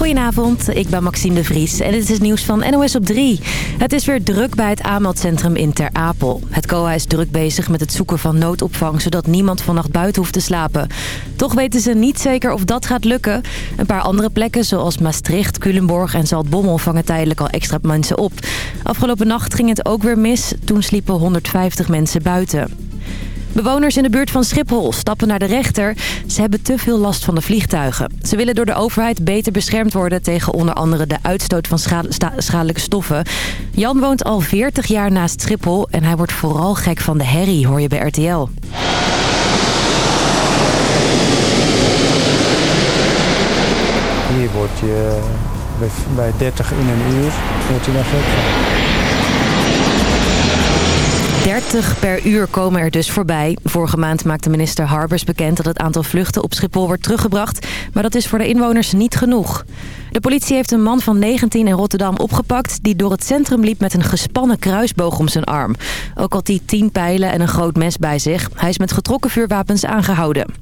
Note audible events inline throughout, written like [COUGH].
Goedenavond, ik ben Maxime de Vries en dit is nieuws van NOS op 3. Het is weer druk bij het aanmeldcentrum in Ter Apel. Het COA is druk bezig met het zoeken van noodopvang... zodat niemand vannacht buiten hoeft te slapen. Toch weten ze niet zeker of dat gaat lukken. Een paar andere plekken, zoals Maastricht, Culemborg en Zaltbommel... vangen tijdelijk al extra mensen op. Afgelopen nacht ging het ook weer mis. Toen sliepen 150 mensen buiten. Bewoners in de buurt van Schiphol stappen naar de rechter. Ze hebben te veel last van de vliegtuigen. Ze willen door de overheid beter beschermd worden... tegen onder andere de uitstoot van schadelijke stoffen. Jan woont al 40 jaar naast Schiphol... en hij wordt vooral gek van de herrie, hoor je bij RTL. Hier word je bij 30 in een uur word je dan gek van. 30 per uur komen er dus voorbij. Vorige maand maakte minister Harbers bekend dat het aantal vluchten op Schiphol wordt teruggebracht. Maar dat is voor de inwoners niet genoeg. De politie heeft een man van 19 in Rotterdam opgepakt... die door het centrum liep met een gespannen kruisboog om zijn arm. Ook had hij 10 pijlen en een groot mes bij zich. Hij is met getrokken vuurwapens aangehouden.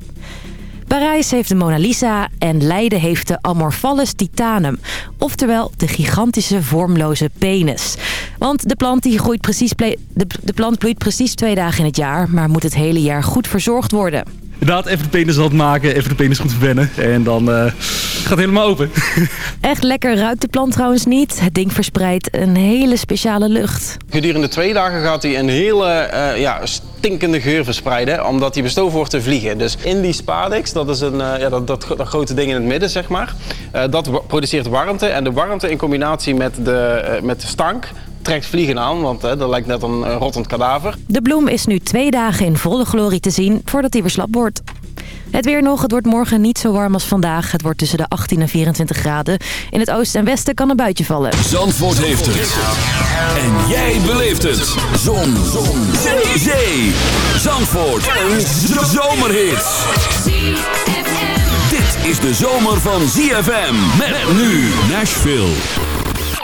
Parijs heeft de Mona Lisa en Leiden heeft de Amorphallus titanum. Oftewel de gigantische vormloze penis. Want de plant, die groeit precies de, de plant bloeit precies twee dagen in het jaar... maar moet het hele jaar goed verzorgd worden. Inderdaad, even de penis nat maken, even de penis goed verwennen. En dan uh, gaat het helemaal open. [LAUGHS] Echt lekker ruikt de plant trouwens niet. Het ding verspreidt een hele speciale lucht. Gedurende twee dagen gaat hij een hele uh, ja, stinkende geur verspreiden. Omdat hij bestoven wordt te vliegen. Dus in die spadix, dat is een, uh, ja, dat, dat, dat, grote ding in het midden zeg maar. dat produceert warmte. En de warmte in combinatie met de, met de stank trekt vliegen aan, want hè, dat lijkt net een rottend kadaver. De bloem is nu twee dagen in volle glorie te zien voordat hij weer slap wordt. Het weer nog. Het wordt morgen niet zo warm als vandaag. Het wordt tussen de 18 en 24 graden. In het oosten en westen kan een buitje vallen. Zandvoort heeft het. En jij beleeft het. Zon. Zon. Zee. Zee. Zandvoort. Een zomerhit. Dit is de zomer van ZFM. Met nu Nashville.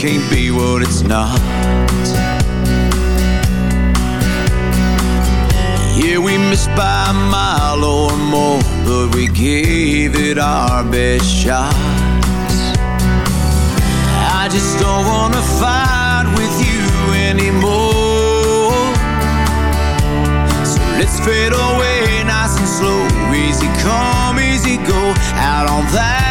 Can't be what it's not. Yeah, we missed by a mile or more, but we gave it our best shots. I just don't wanna fight with you anymore. So let's fade away nice and slow, easy come, easy go, out on that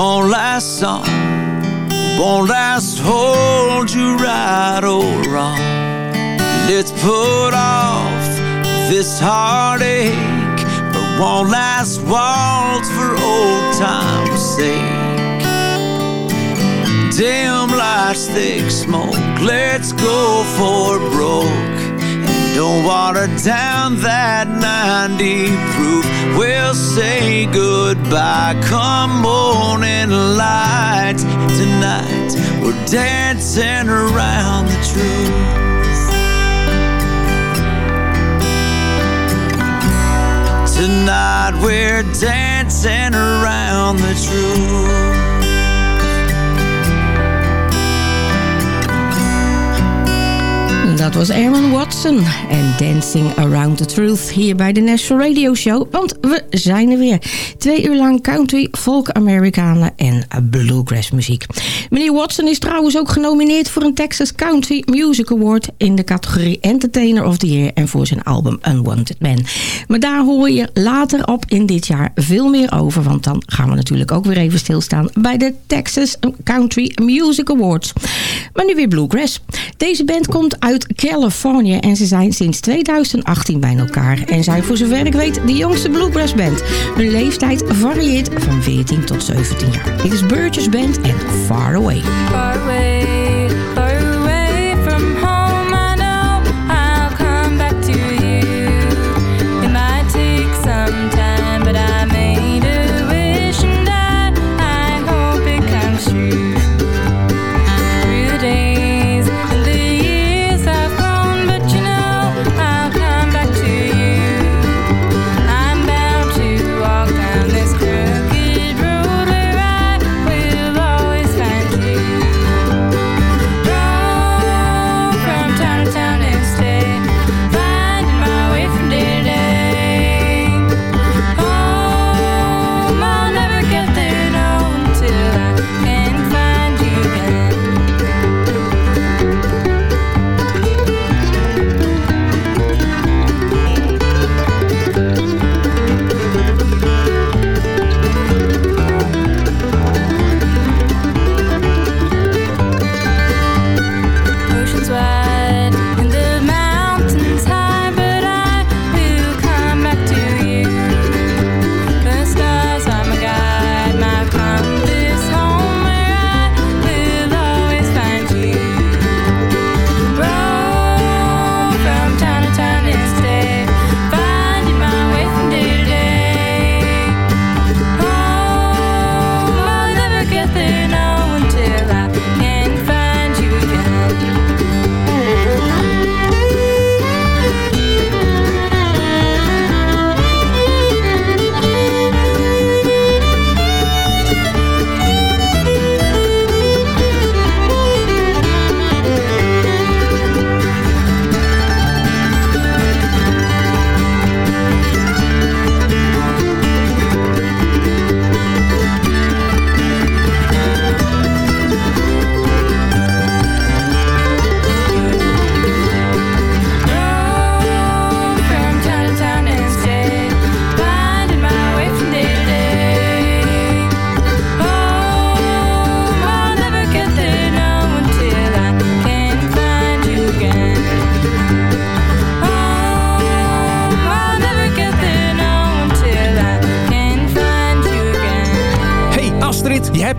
one last song, one last hold you right or wrong. Let's put off this heartache one last waltz for old time's sake. Dim lights, thick smoke, let's go for broke. And don't water down that 90 proof. We'll say goodbye come morning light. Tonight we're dancing around the truth. Tonight we're dancing around the truth. Dat was Aaron Watson en Dancing Around the Truth hier bij de National Radio Show. Want we zijn er weer. Twee uur lang country, folk, Amerikanen en bluegrass muziek. Meneer Watson is trouwens ook genomineerd voor een Texas Country Music Award... in de categorie Entertainer of the Year en voor zijn album Unwanted Man. Maar daar hoor je later op in dit jaar veel meer over... want dan gaan we natuurlijk ook weer even stilstaan bij de Texas Country Music Awards. Maar nu weer bluegrass. Deze band komt uit Californië en ze zijn sinds 2018 bij elkaar. En zijn voor zover ik weet de jongste bluegrass band. Hun leeftijd varieert van 14 tot 17 jaar. Dit is Burgess Band en Far Away. Far away,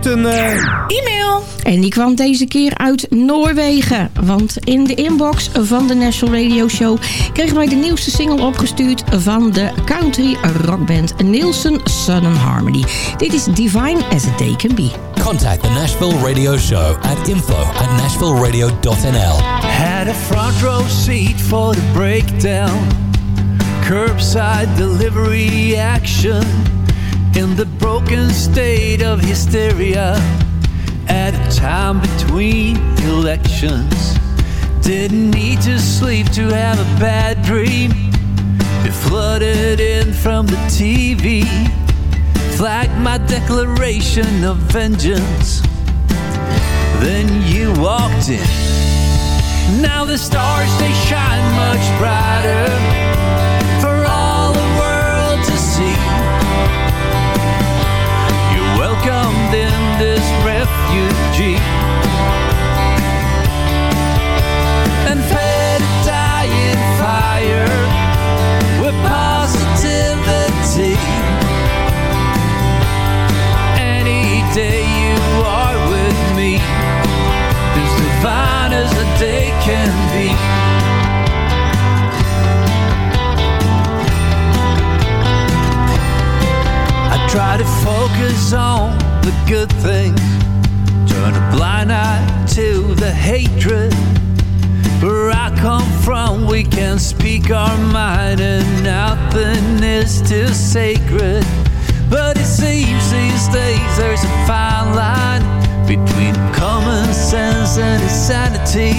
hebt een... eh, E-mail. En die kwam deze keer uit Noorwegen. Want in de inbox van de National Radio Show... kregen wij de nieuwste single opgestuurd... van de country rockband Nielsen Southern Harmony. Dit is Divine as a Day Can Be. Contact the Nashville Radio Show at info at nashvilleradio.nl. Had a front row seat for the breakdown. Curbside delivery action. In the broken state of hysteria. At a time between elections. Didn't need to sleep to have a bad dream. It flooded in from the TV. Flagged my declaration of vengeance. Then you walked in. Now the stars they shine much brighter refugee. And fed a dying fire with positivity. Any day you are with me is divine as a day can be. I try to focus on the good things, turn a blind eye to the hatred. Where I come from, we can speak our mind, and nothing is too sacred. But it seems these days there's a fine line between common sense and insanity.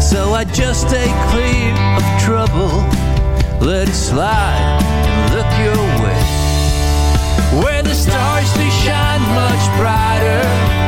So I just stay clear of trouble, let it slide, and look your way. Where the stars they shine much brighter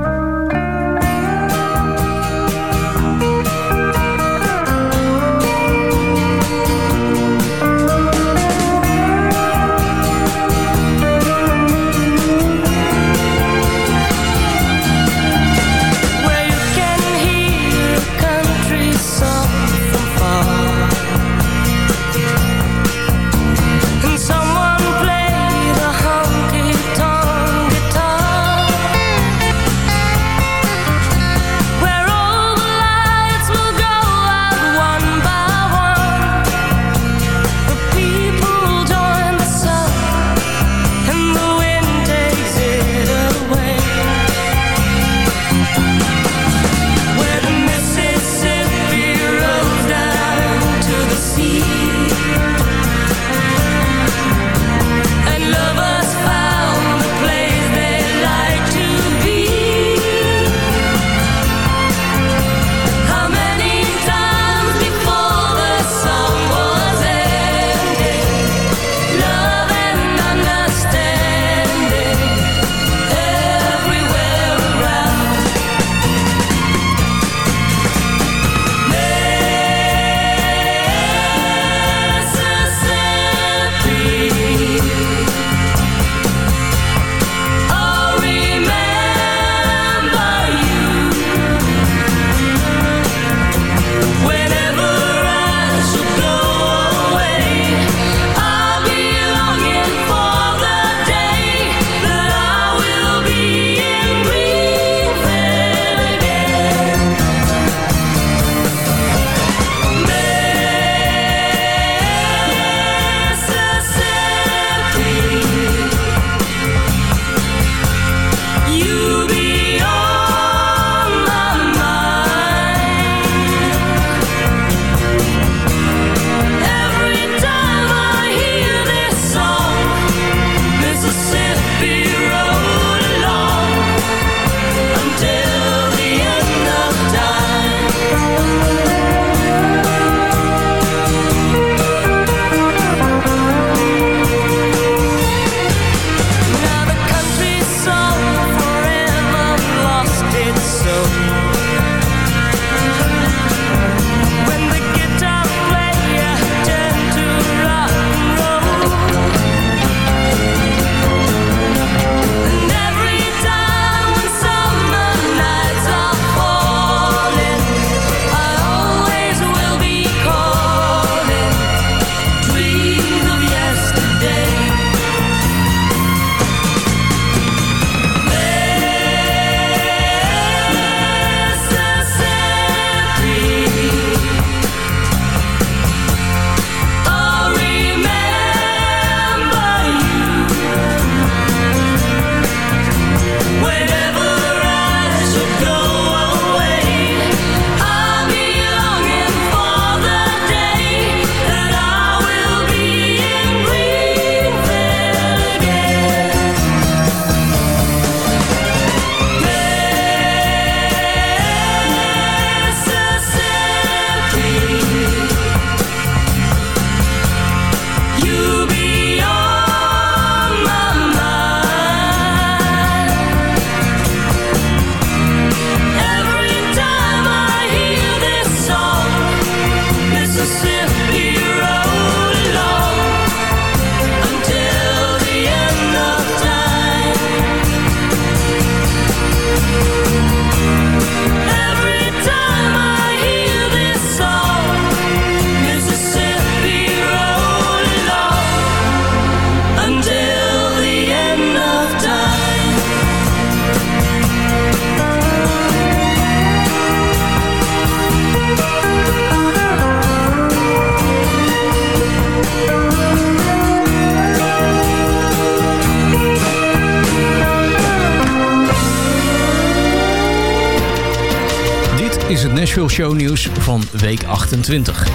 Shownieuws van week 28.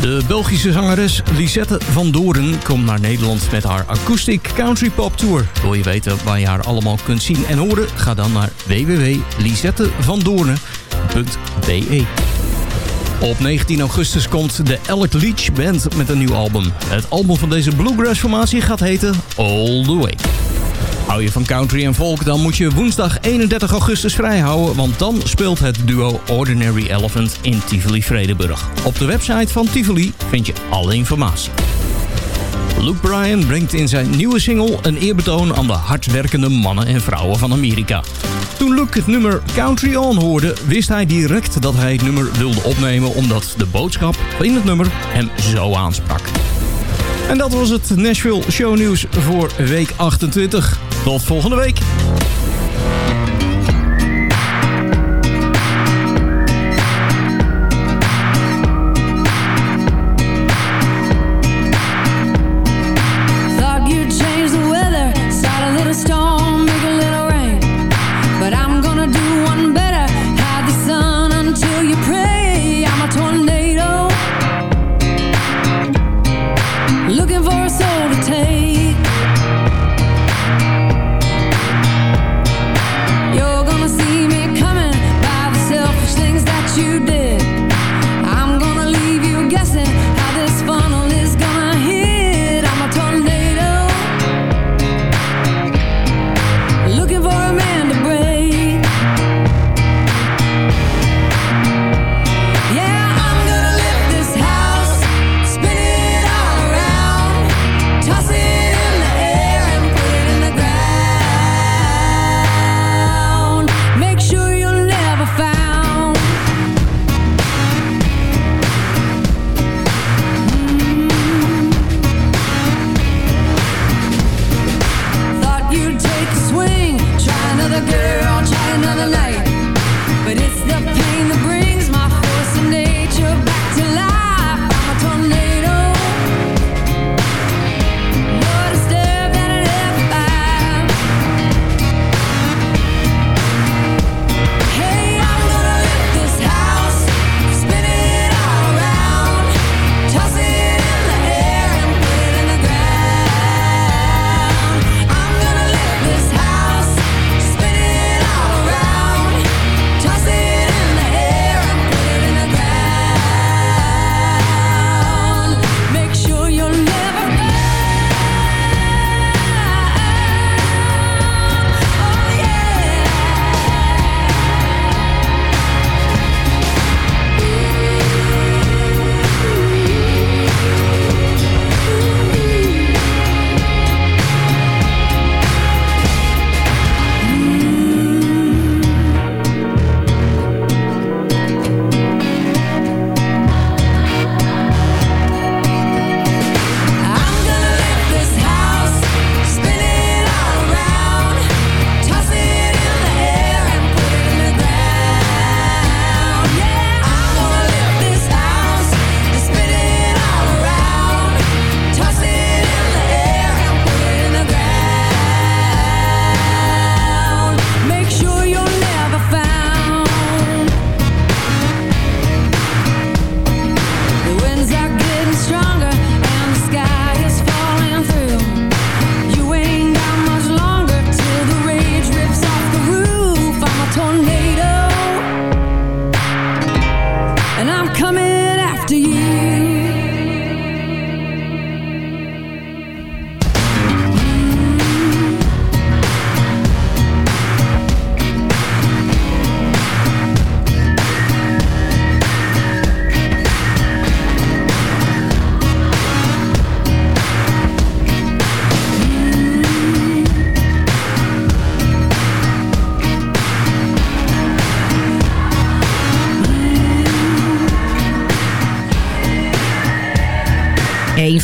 De Belgische zangeres Lisette van Doorn komt naar Nederland met haar Acoustic Country Pop Tour. Wil je weten waar je haar allemaal kunt zien en horen? Ga dan naar www.lisettevandoorne.be. Op 19 augustus komt de Alec Leach Band met een nieuw album. Het album van deze bluegrass formatie gaat heten All The Way. Hou je van country en folk, dan moet je woensdag 31 augustus vrijhouden... want dan speelt het duo Ordinary Elephant in Tivoli-Vredenburg. Op de website van Tivoli vind je alle informatie. Luke Bryan brengt in zijn nieuwe single een eerbetoon aan de hardwerkende mannen en vrouwen van Amerika. Toen Luke het nummer Country On hoorde, wist hij direct dat hij het nummer wilde opnemen... omdat de boodschap in het nummer hem zo aansprak. En dat was het Nashville Shownieuws voor week 28. Tot volgende week.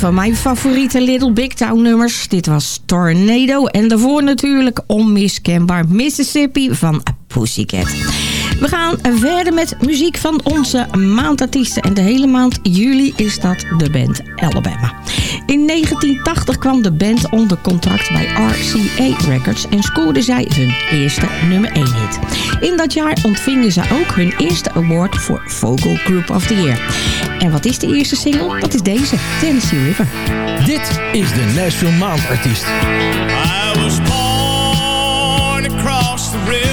Van mijn favoriete Little Big Town nummers. Dit was Tornado. En daarvoor natuurlijk onmiskenbaar Mississippi van Pussycat. We gaan verder met muziek van onze maandartiesten. En de hele maand juli is dat de band Alabama. In 1980 kwam de band onder contract bij RCA Records en scoorde zij hun eerste nummer 1 hit. In dat jaar ontvingen ze ook hun eerste award voor Vocal Group of the Year. En wat is de eerste single? Dat is deze, Tennessee River. Dit is de Nashville Maandartiest. I was born across the river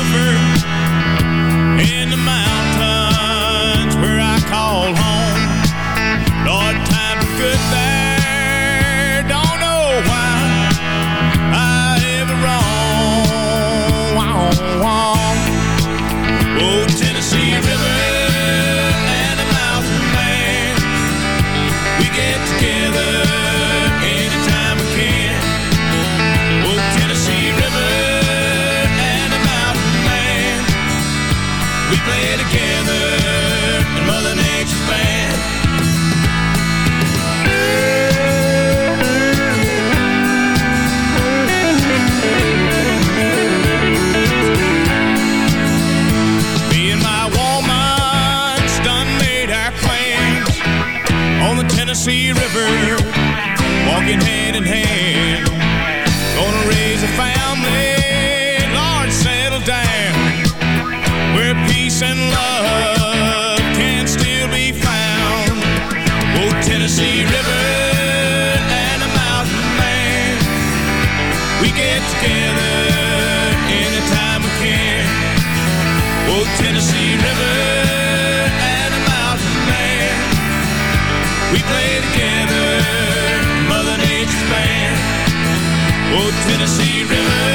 Tennessee River, walking hand in hand. Oh, Tennessee Oh,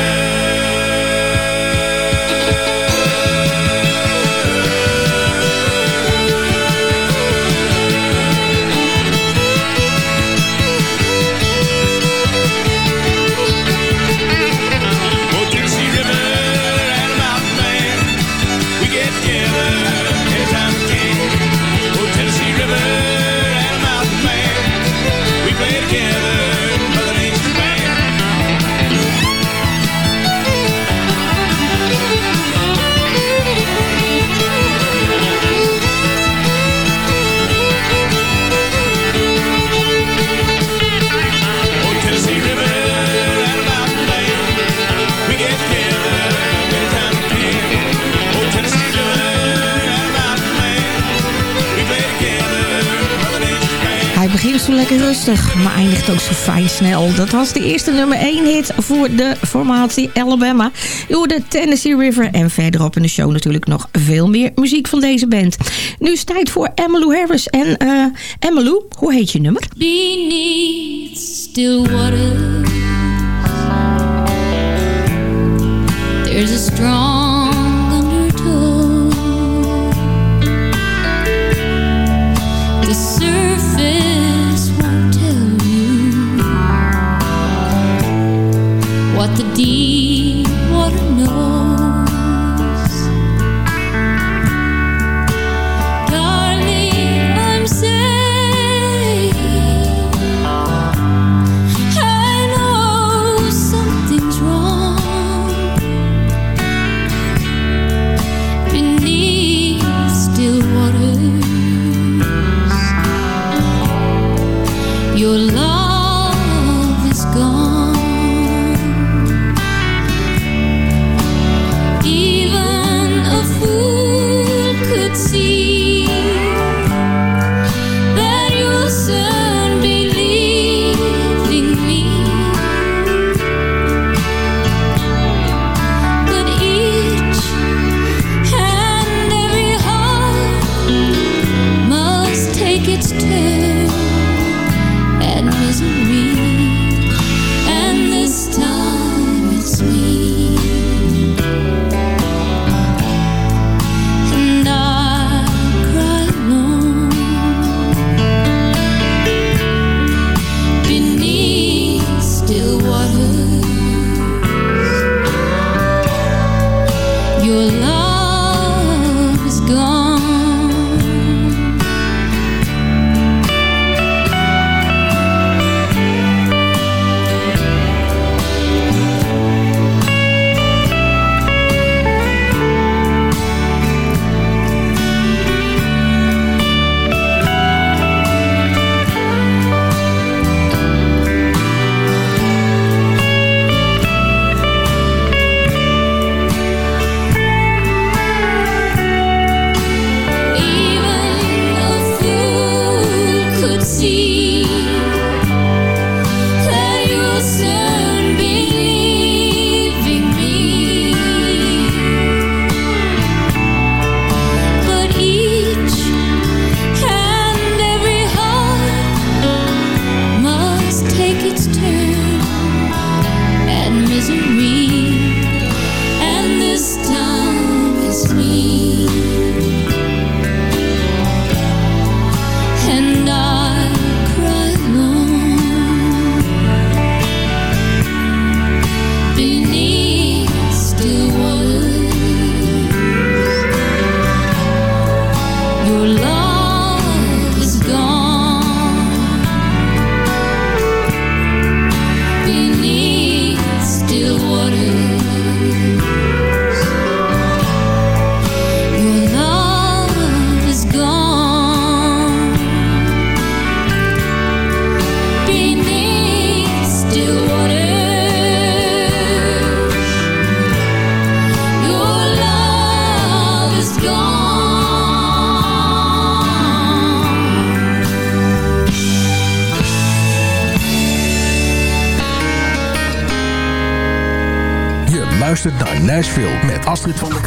Hij begint zo lekker rustig, maar eindigt ook zo fijn snel. Dat was de eerste nummer 1 hit voor de formatie Alabama. Door de Tennessee River en verderop in de show natuurlijk nog veel meer muziek van deze band. Nu is het tijd voor Emmylou Harris. En Emmylou, hoe heet je nummer? Beneath still waters, there's a strong Astrid van der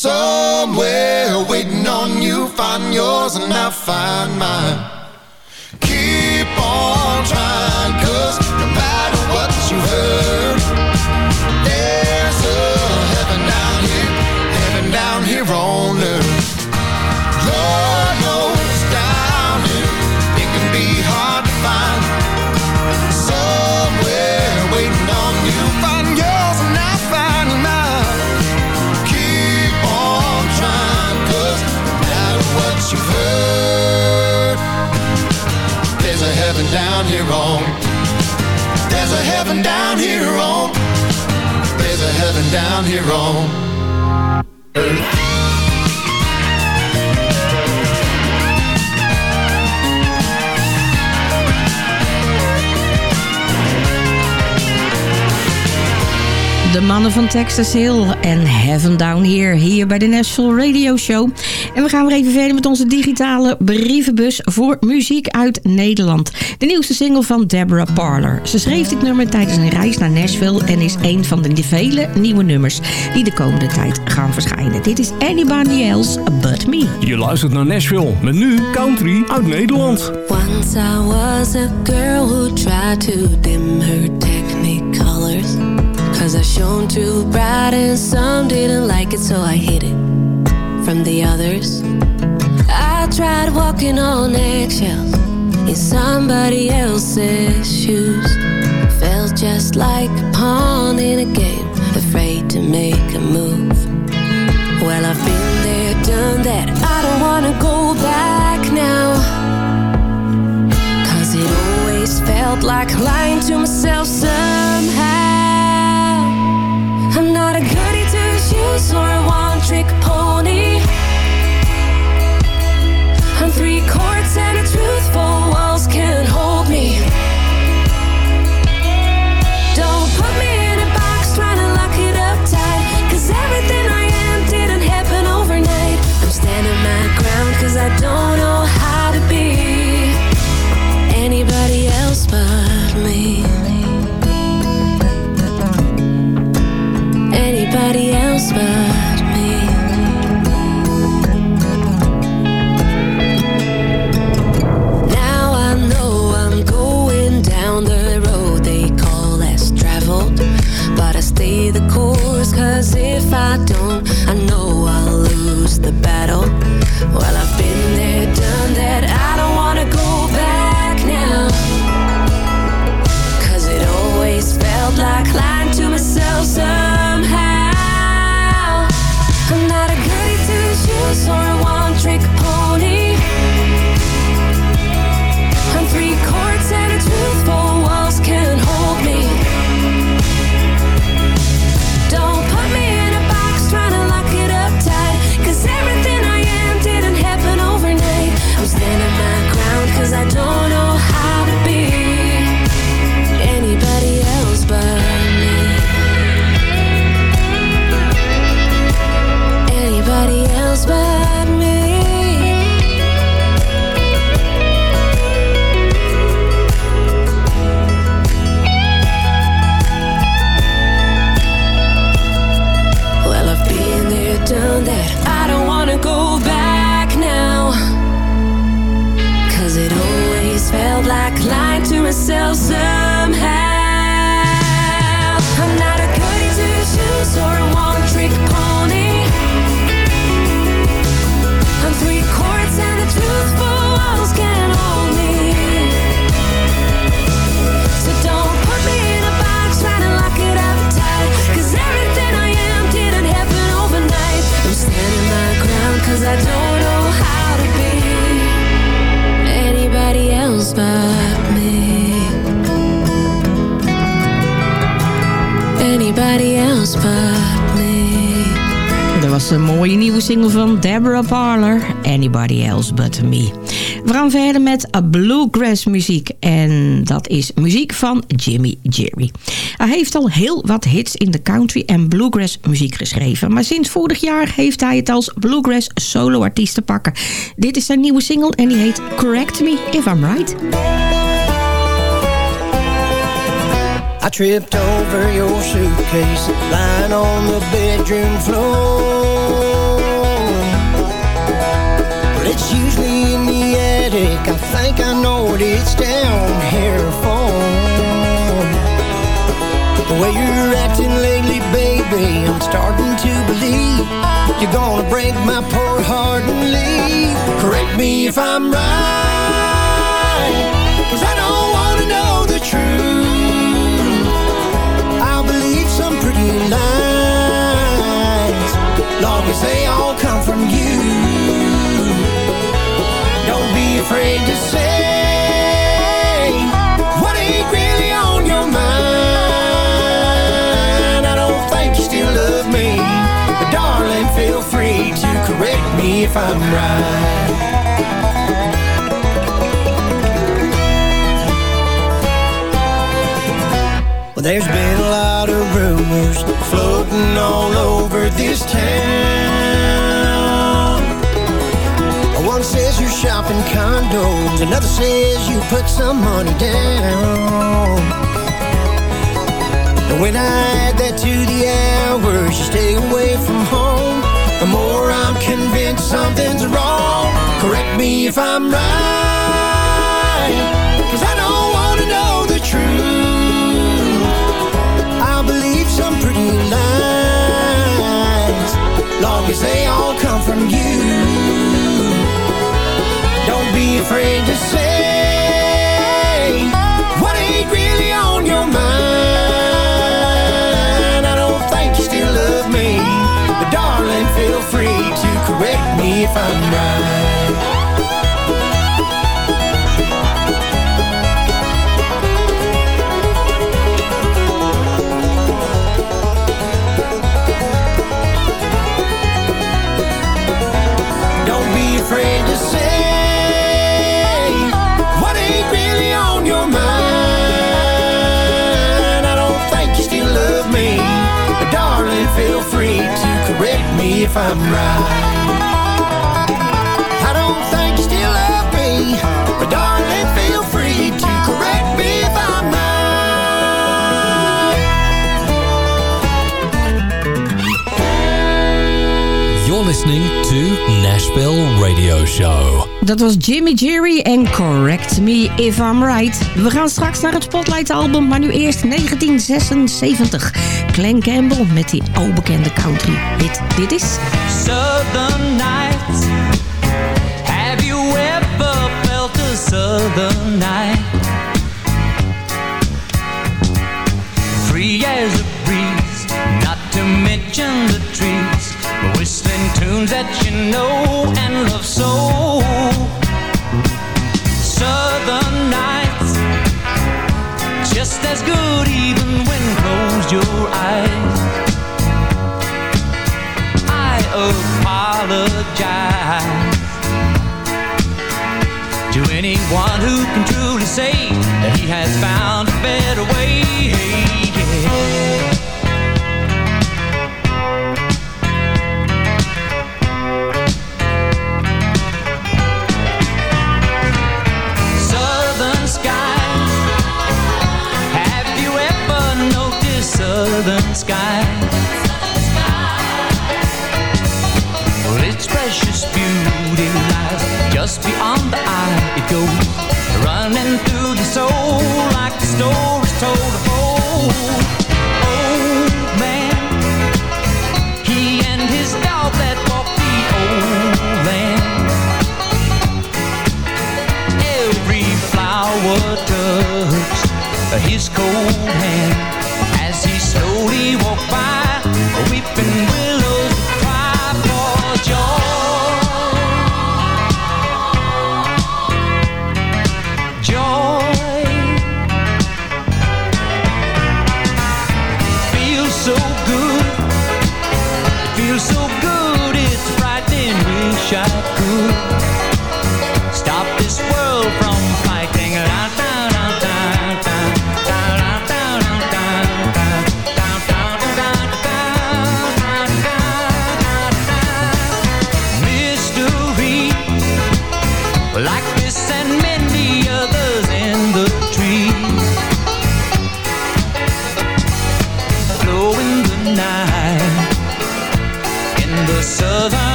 somewhere waiting on you. Find yours and I'll find mine. Down here on. De mannen van Texas Hill en Heaven Down Here, hier bij de National Radio Show. En we gaan weer even verder met onze digitale brievenbus voor muziek uit Nederland. De nieuwste single van Deborah Parler. Ze schreef dit nummer tijdens een reis naar Nashville en is een van de vele nieuwe nummers die de komende tijd gaan verschijnen. Dit is Anybody Else But Me. Je luistert naar Nashville met nu country uit Nederland. Once I was a girl who tried to dim her technicolors. Cause I shone too bright and some didn't like it, so I hid it from the others. I tried walking on eggshells in somebody else's shoes. Felt just like a pawn in a game, afraid to make a move. Well, I've been there, done that. I don't wanna go back now. Cause it always felt like lying to myself the battle. Single van Deborah Parler, Anybody Else But Me. We gaan verder met bluegrass muziek en dat is muziek van Jimmy Jerry. Hij heeft al heel wat hits in de country en bluegrass muziek geschreven, maar sinds vorig jaar heeft hij het als bluegrass soloartiest te pakken. Dit is zijn nieuwe single en die heet Correct Me If I'm Right. I tripped over your suitcase lying on the bedroom floor. It's usually in the attic. I think I know what it's down here for. The way you're acting lately, baby, I'm starting to believe you're gonna break my poor heart and leave. Correct me if I'm right, 'cause I don't wanna know the truth. I'll believe some pretty lies, afraid to say what ain't really on your mind. I don't think you still love me, but darling, feel free to correct me if I'm right. Well, there's been a lot of rumors floating all over this town. Shopping condos, another says you put some money down. When I add that to the hours you stay away from home, the more I'm convinced something's wrong. Correct me if I'm right, afraid to say what ain't really on your mind. I don't think you still love me, but darling, feel free to correct me if I'm right. if I'm right. I don't think you still love me, but darling, feel free to correct me if I'm. You're listening to Nashville Radio Show. Dat was Jimmy Jerry en Correct Me If I'm Right. We gaan straks naar het Spotlight album, maar nu eerst 1976. Glenn Campbell met die albekende country hit. Dit is... Southern nights. Have you ever felt a southern night? Free as a breeze, not to mention the trees, tunes that you know and love so. Southern nights, just as good even when closed your eyes. I apologize to anyone who can truly say that he has found a better way. Just beyond the eye. It goes running through the soul like the stories told of old. Old man, he and his dog that walked the old land. Every flower touched his cold hand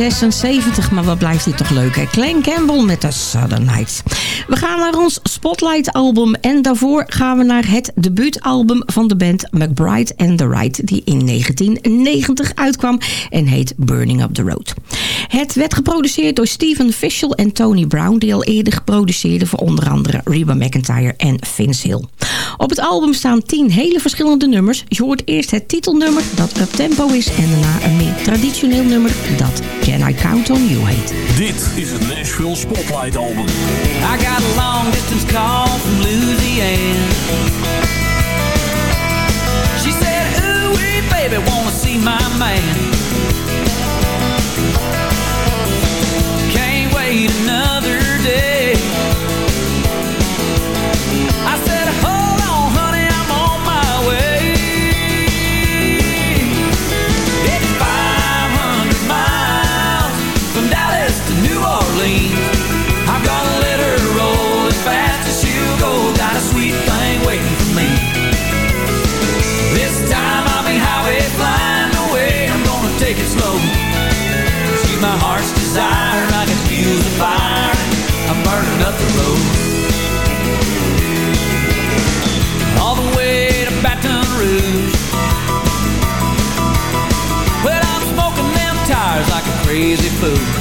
1976, maar wat blijft hij toch leuk, hè? Glenn Campbell met de Southern Nights. We gaan naar ons Spotlight-album en daarvoor gaan we naar het debuutalbum van de band McBride and the Right, die in 1990 uitkwam en heet Burning Up the Road. Het werd geproduceerd door Steven Fischel en Tony Brown, die al eerder geproduceerden voor onder andere Reba McIntyre en Vince Hill. Op het album staan 10 hele verschillende nummers. Je hoort eerst het titelnummer dat up tempo is en daarna een meer traditioneel nummer dat Can I Count on You heet. Dit is het Nashville Spotlight Album. I got a long distance call from Louisiana. She said, Ooh, wee, baby, wanna see my man. Can't wait another crazy fool.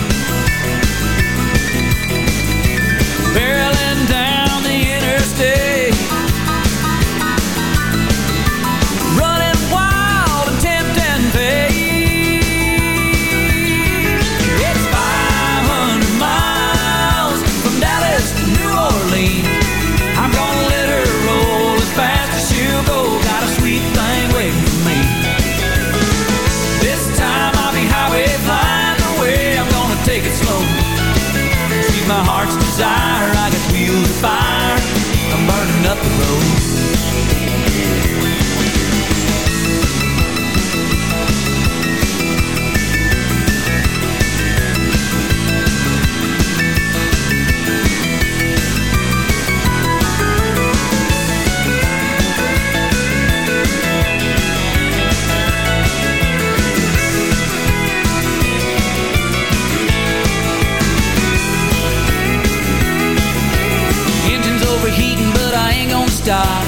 Sky.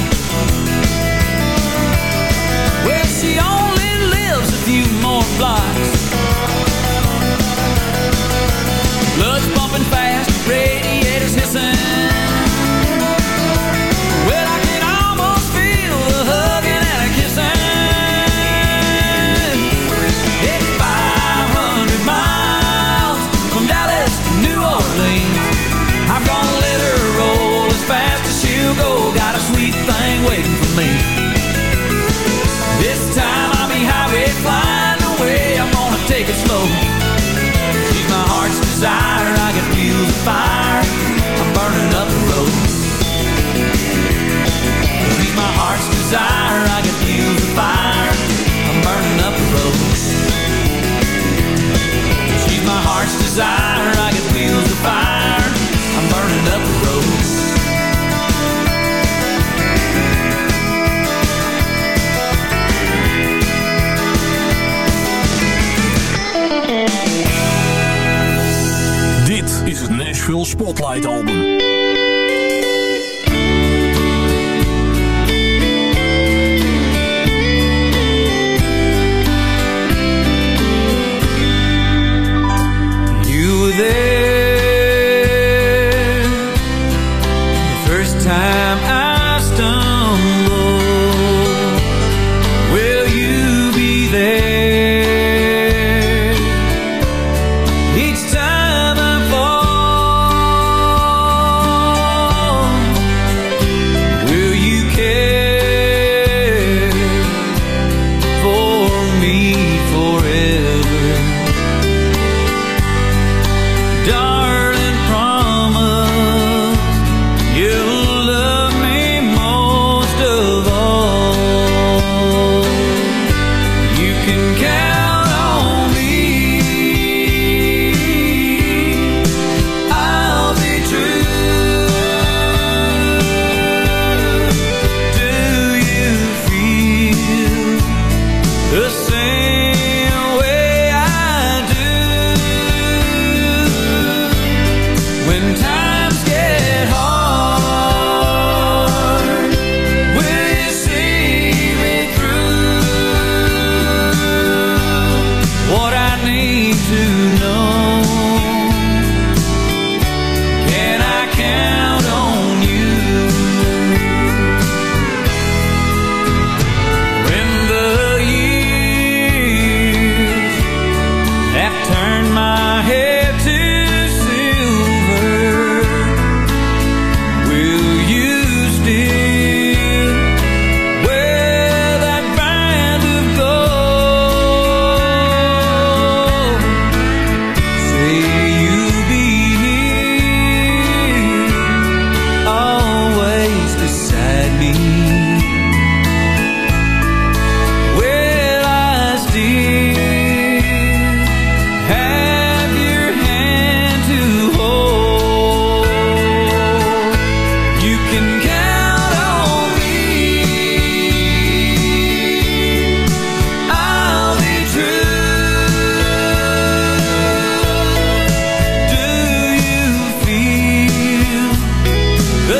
Well, she only lives a few more blocks. Desire. I can feel the fire. I'm burning up the road. She's my heart's desire. I can feel the fire. I'm burning up the road. Dit is het Nashville Spotlight Album.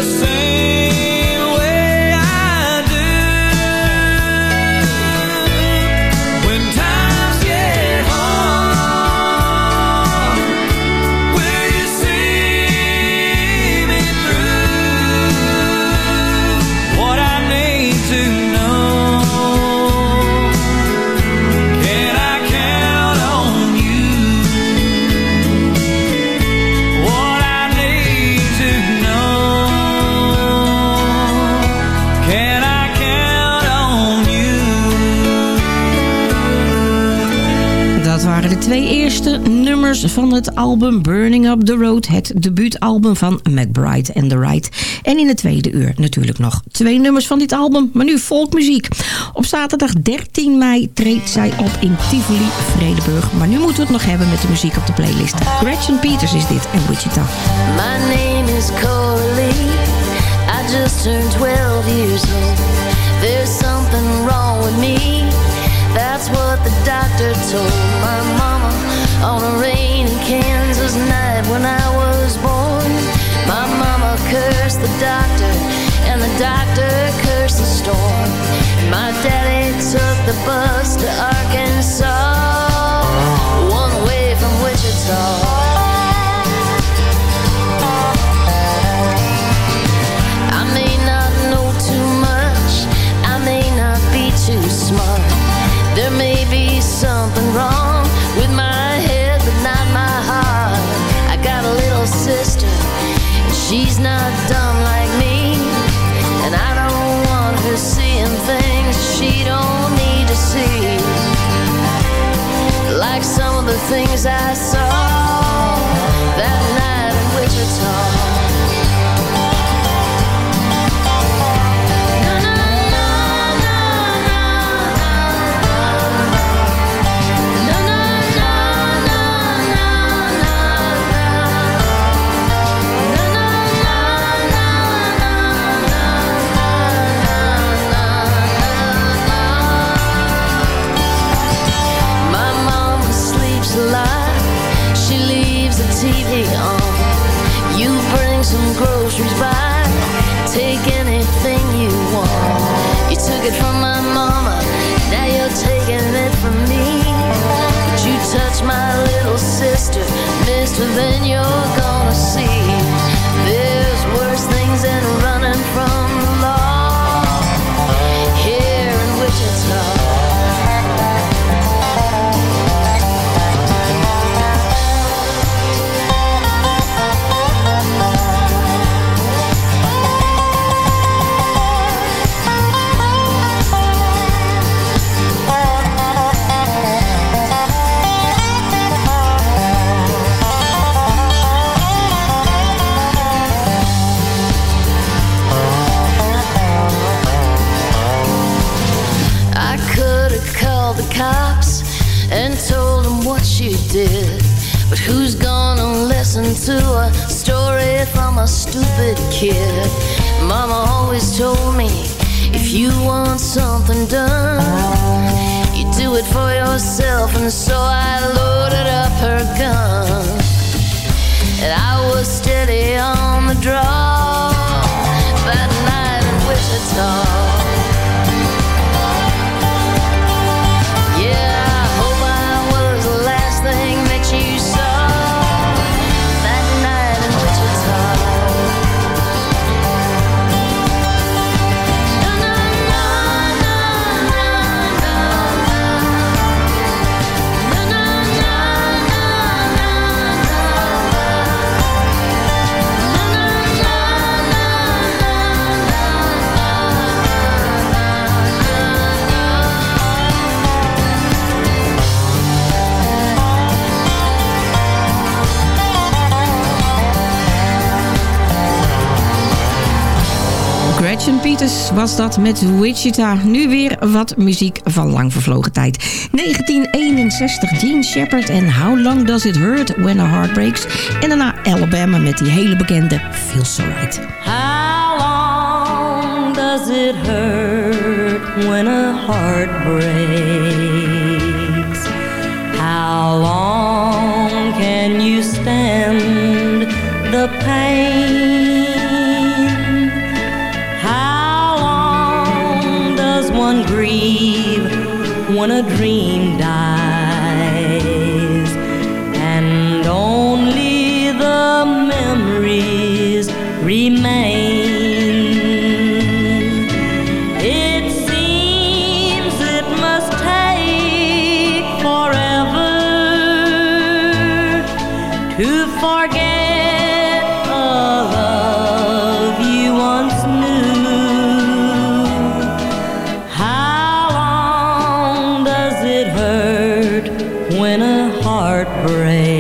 The van het album Burning Up the Road. Het debuutalbum van McBride and the Right. En in het tweede uur natuurlijk nog twee nummers van dit album. Maar nu volkmuziek. Op zaterdag 13 mei treedt zij op in Tivoli, Vredeburg. Maar nu moeten we het nog hebben met de muziek op de playlist. Gretchen Peters is dit en Wichita. My name is Coralie. I just turned 12 years old. There's something wrong with me. That's what the doctor told my mama doctor, and the doctor cursed the storm. And my daddy took the bus to things I saw. Was dat met Wichita. Nu weer wat muziek van lang vervlogen tijd. 1961, Gene Shepard en How Long Does It Hurt When A Heart Breaks. En daarna Alabama met die hele bekende Feel So Right. How long does it hurt when a heart breaks? How long can you stand the pain? wanna dream. when a heart breaks.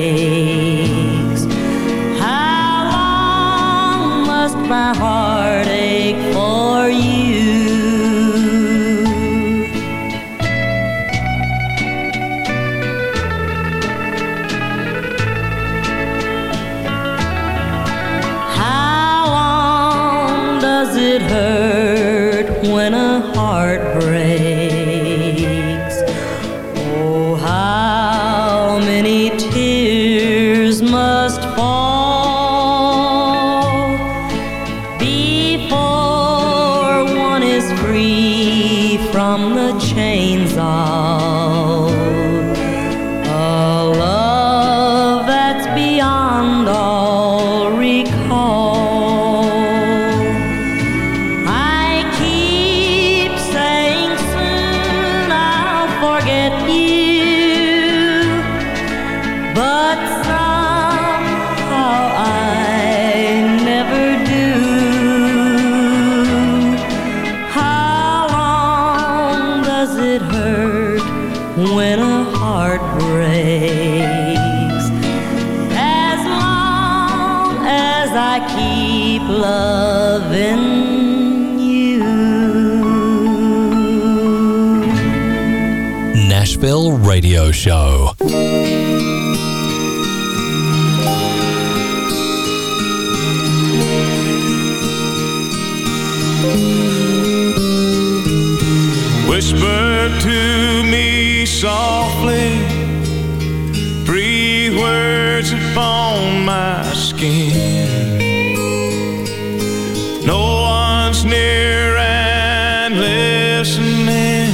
Near and listening,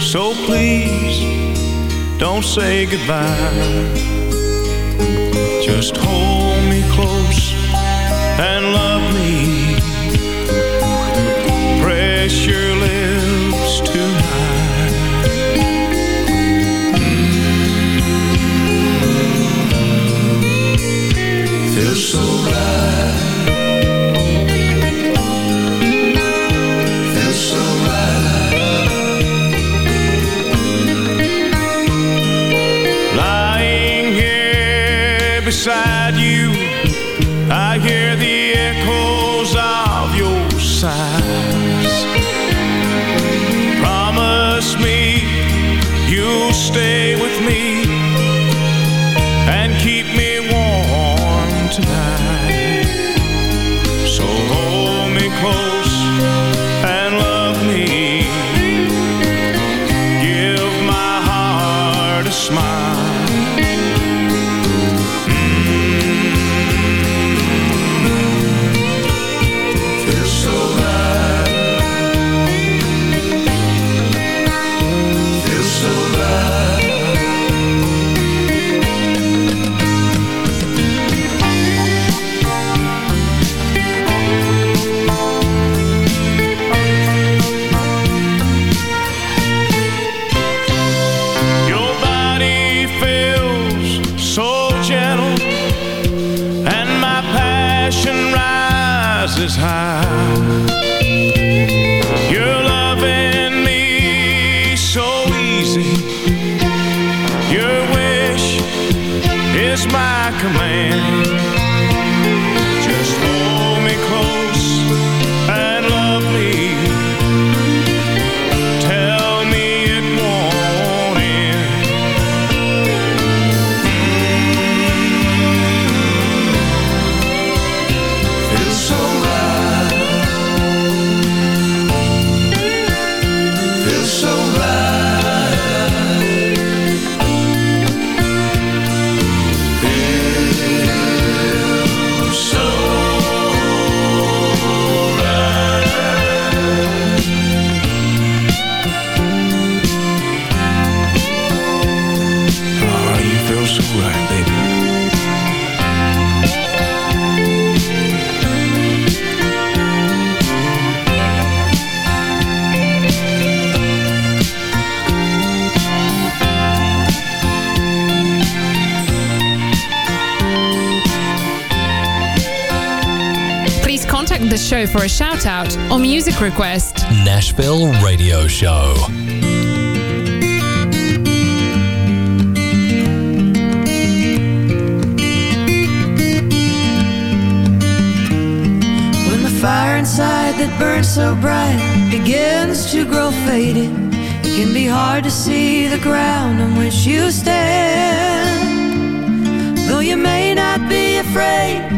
so please don't say goodbye. Just hold me close and love Your wish is my command. Show for a shout out or music request. Nashville Radio Show. When the fire inside that burns so bright begins to grow faded, it can be hard to see the ground on which you stand. Though you may not be afraid of